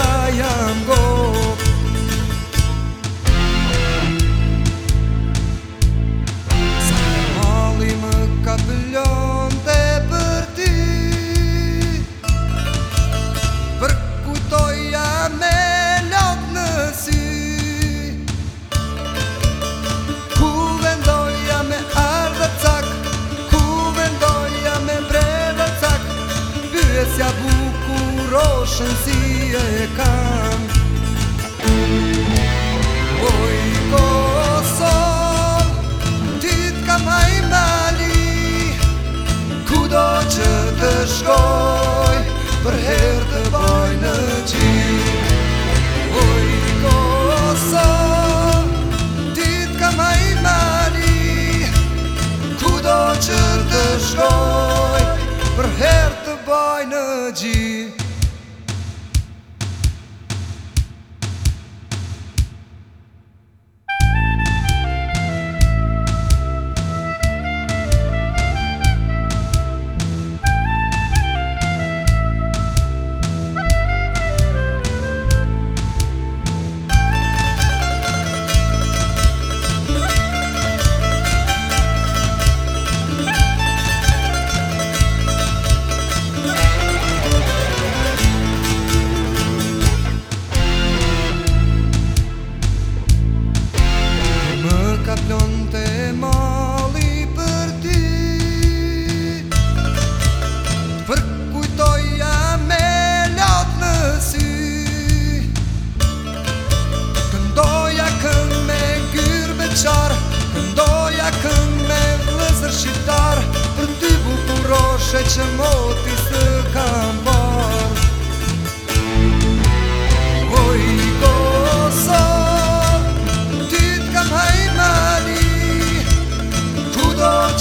I am going. moshën e kam Oj, Kosovë, dit ka maj mali Kudo që të shkoj për herë të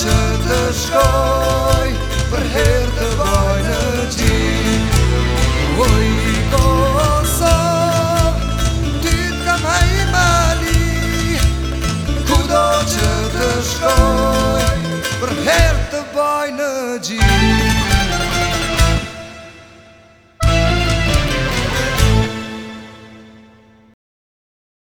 që të shkoj Për herë të baj në gjithë kosa Ty të kam hajmali Kudo që të shkoj Për herë të baj në gjithë